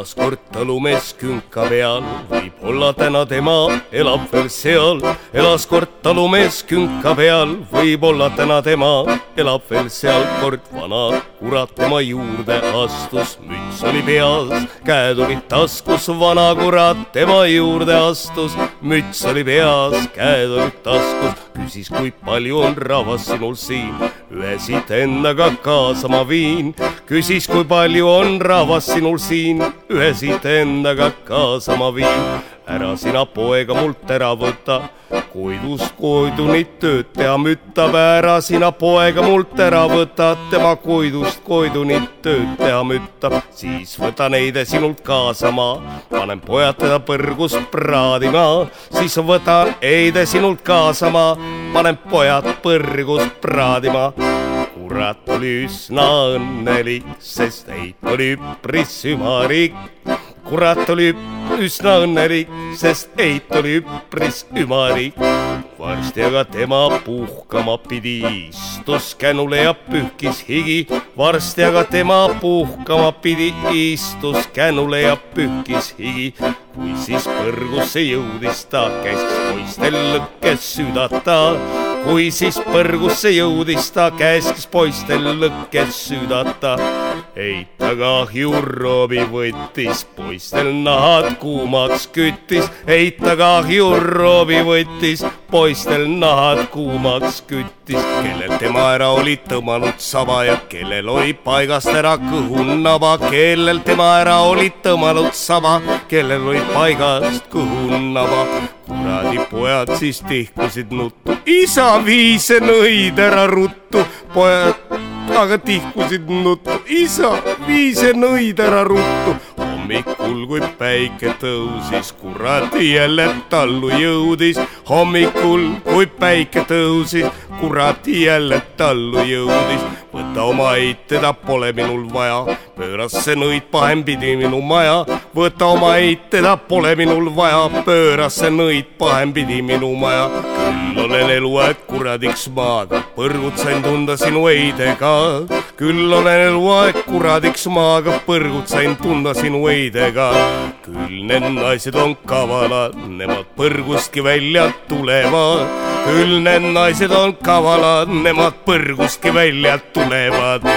elas kord talumees künka peal, võib-olla täna tema elab veel seal. elas kord talumees künka peal, võib-olla täna tema elab veel seal. kord vana kurat tema juurde astus, müts oli peas, käed olid taskus. vana kurat tema juurde astus, müts oli peas, käed olid taskus. küsis, kui palju on rahvast sinul siin, ühe siit endaga kaasa ma viin. küsis, kui palju on rahvast sinul siin ühe siit endaga kaasa ma viin. ära sina poega mult ära võta, koidust koidunit tööd teha müttab, ära. Sina poega mult ära võta, tema koidust koidunit tööd teha müttab, siis võta neide sinult kaasa ma, panen pojad teda põrgus praadima, siis võtan eide sinult kaasa ma, panen pojad põrgus praadima. Kurat oli üsna õnnelik, sest heit oli üpris ümalik. Kurat oli üsna õnnelik, sest heit oli üpris ümalik. varsti aga tema puhkama pidi, istus känule ja pühkis higi. varsti aga tema puhkama pidi, istus känule ja pühkis higi. kui siis põrgusse jõudis ta, käis poistel lõkkes süüdata kui siis põrgusse jõudis ta, käskis poistel lõkkes süüdata. eita kahju roobi võttis, poistel nahad kuumaks küttis, eita kahju roobi võttis, poistel nahad kuumaks küttis, kellel tema ära oli tõmmanud saba ja kellel oli paigast ära kõhunaba, kellel tema ära oli tõmmanud saba, kellel oli paigast kõhunaba kuradi pojad siis tihkusid nuttu, isa vii see nõid ära ruttu, pojad. Aga tihkusid nuttu, isa vii see nõid ära ruttu. Hommikul, kui päike tõusis, kurat jälle tallu jõudis, hommikul, kui päike tõusis, kurat jälle tallu jõudis. võta oma eit, teda pole minul vaja, pööras see nõid pahempidi minu maja võta oma eit, teda pole minul vaja, pööras see nõid pahempidi minu maja. küll olen eluaeg kuradiks maaga, põrgut sain tunda sinu eidega. Küll olen eluaeg kuradiks maaga, põrgut sain tunda sinu eidega. küll need naised on kavalad, nemad põrgustki välja tulevad. küll need naised on kavalad, nemad põrgustki välja tulevad